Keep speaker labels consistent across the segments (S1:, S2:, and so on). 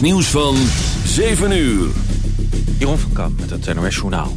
S1: Nieuws van 7 uur.
S2: Jeroen van Kamp met het NOS Journaal.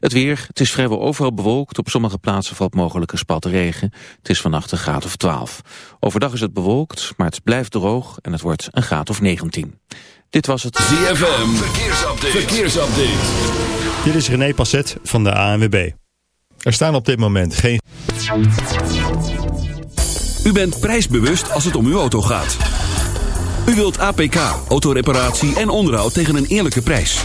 S2: Het weer, het is vrijwel overal bewolkt. Op sommige plaatsen valt mogelijk een spat regen. Het is vannacht een graad of 12. Overdag is het bewolkt, maar het blijft droog en het wordt een graad of 19. Dit was het
S1: ZFM Verkeersupdate. Verkeersupdate.
S3: Dit is René Passet van de ANWB. Er staan op dit moment geen...
S1: U bent prijsbewust als het om uw auto gaat. U wilt APK, autoreparatie en onderhoud tegen een eerlijke prijs.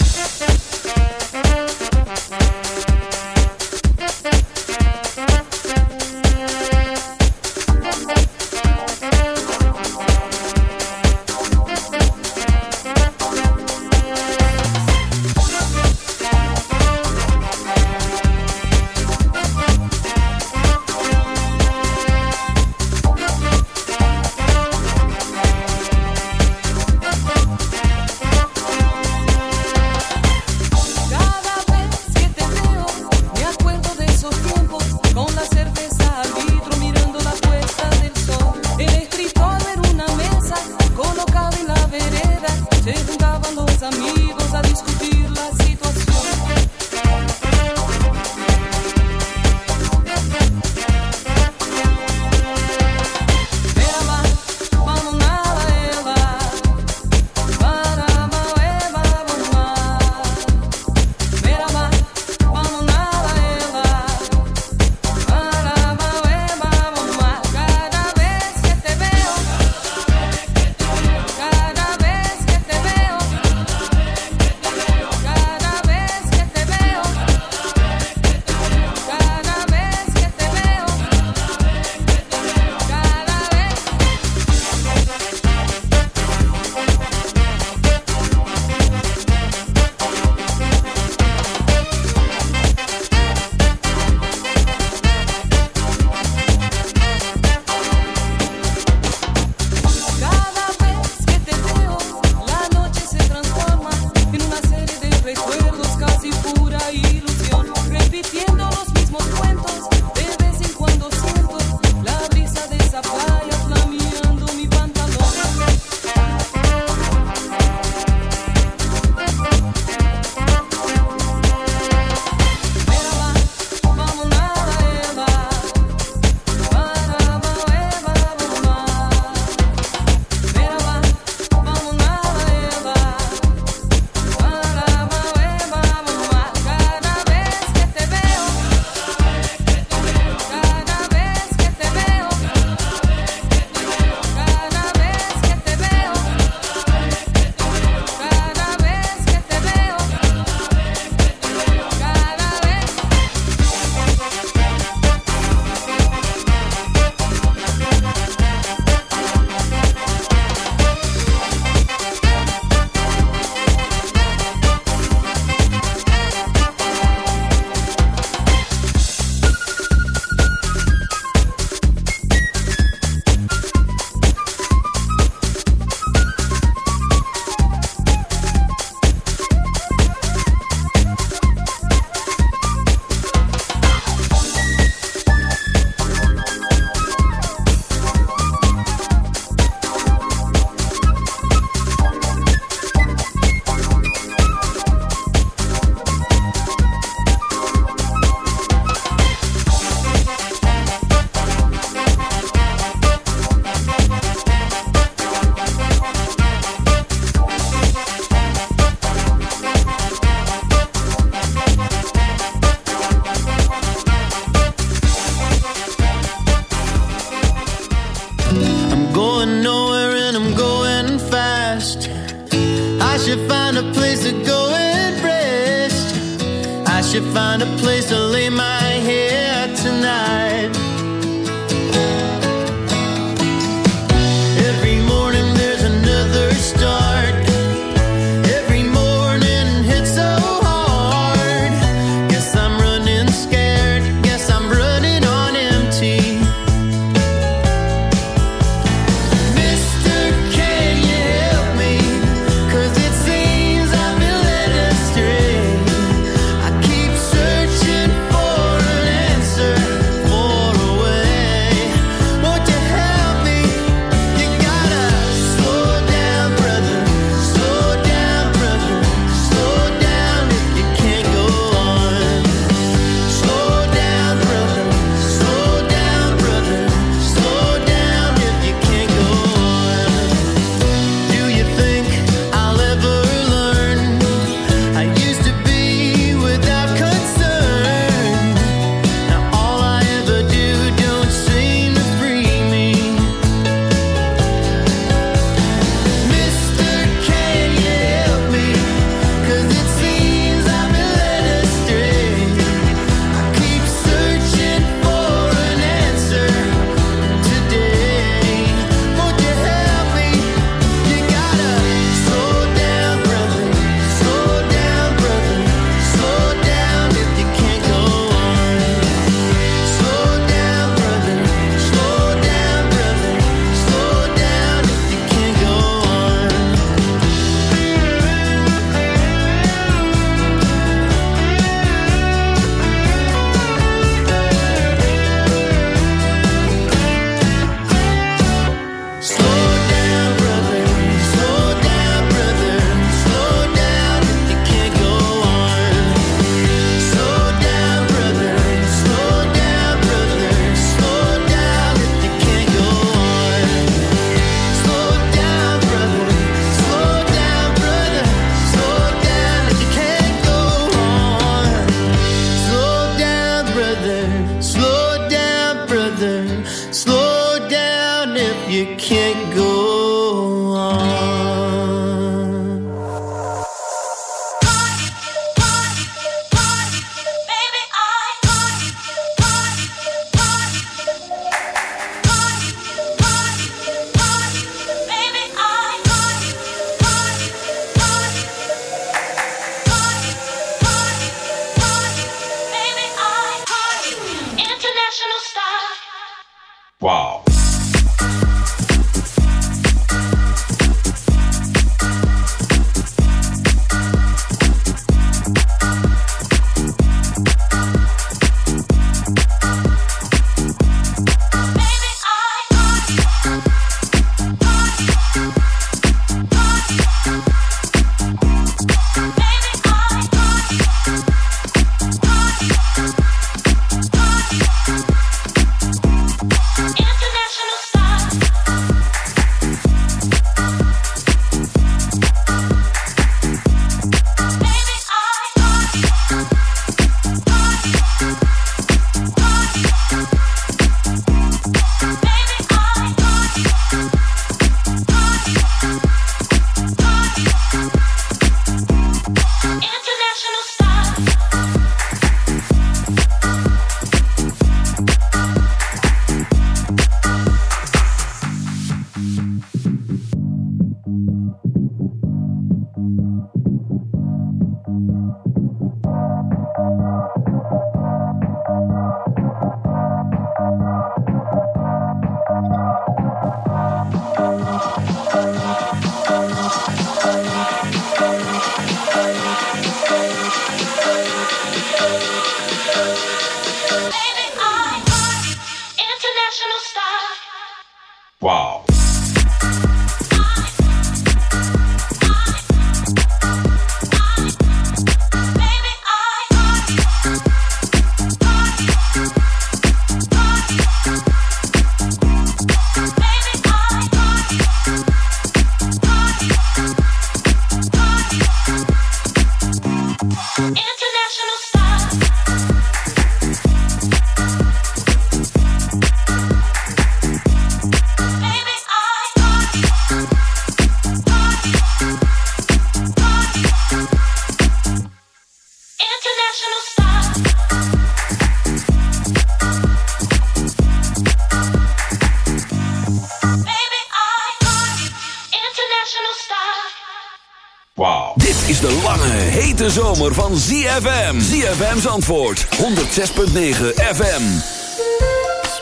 S4: Zandvoort 106.9 FM.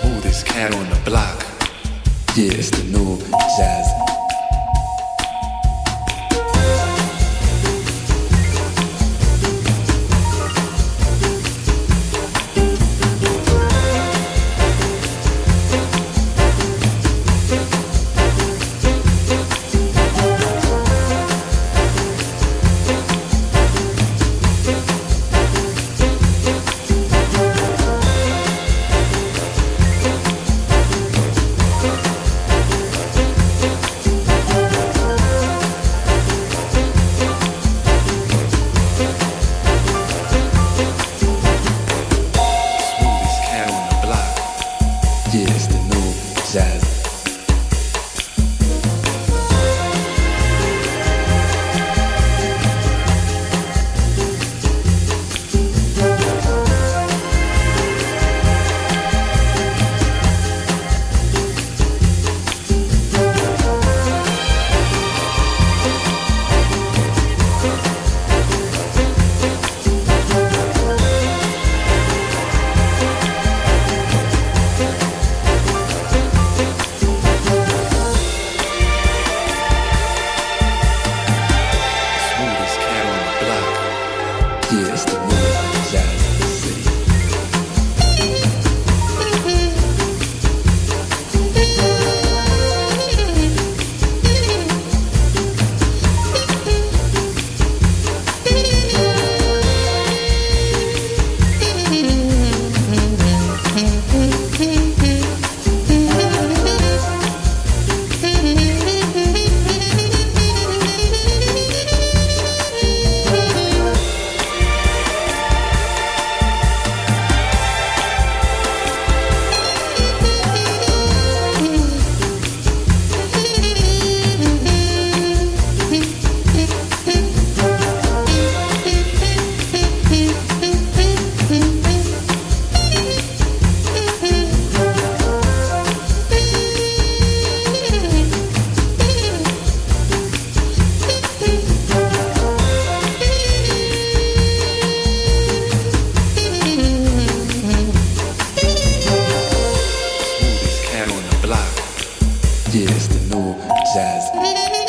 S5: Smoothest cat on the block. Yeah, the new jazz. jazz.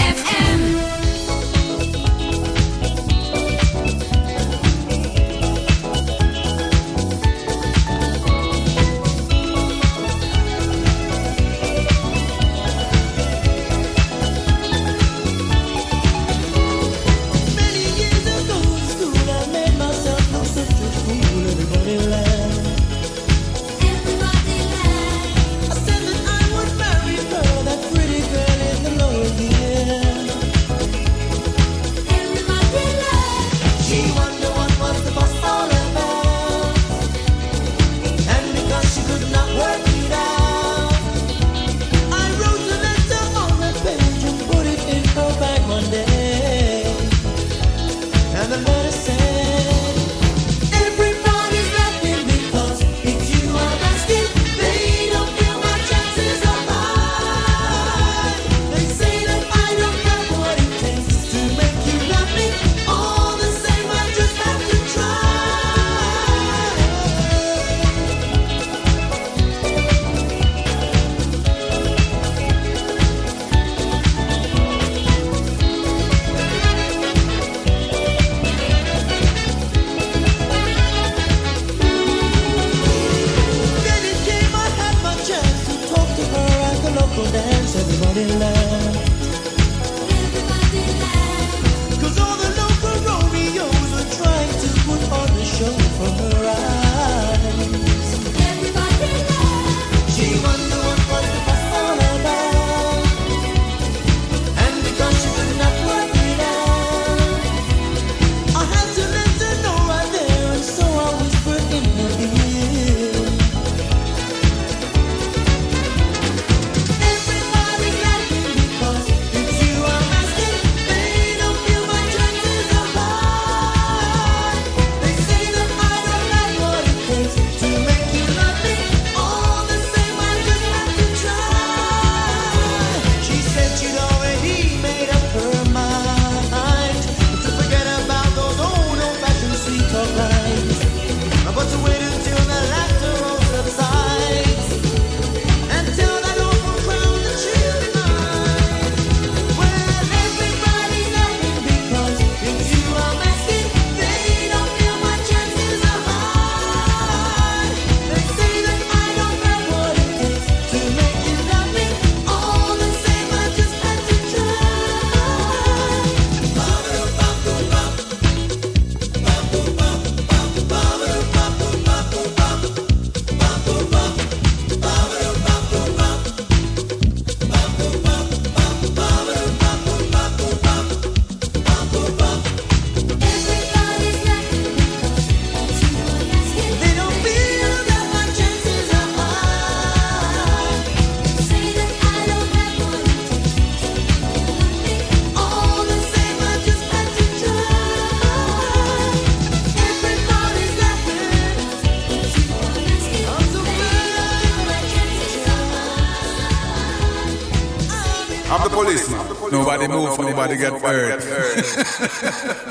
S6: nobody, got nobody hurt. Got hurt.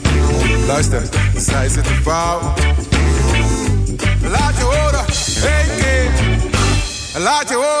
S6: Luister, zij zitten fout. Laat je horen, één keer. Laat je horen.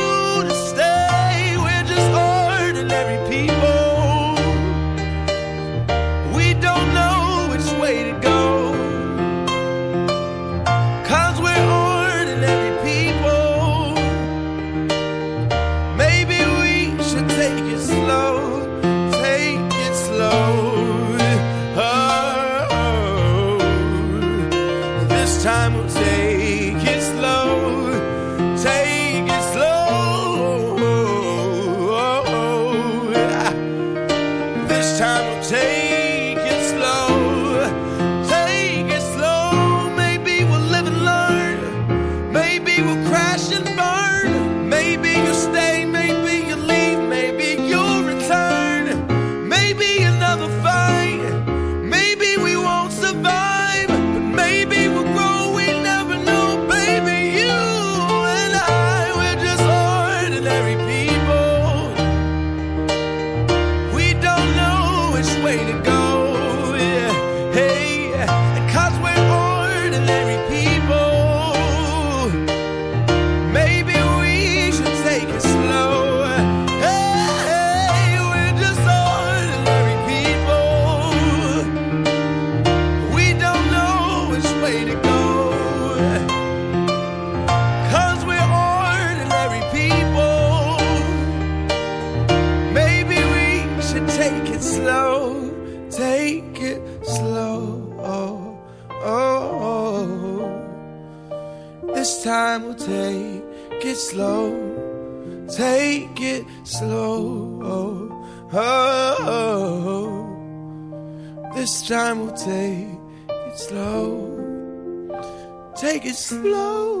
S7: Take it slow.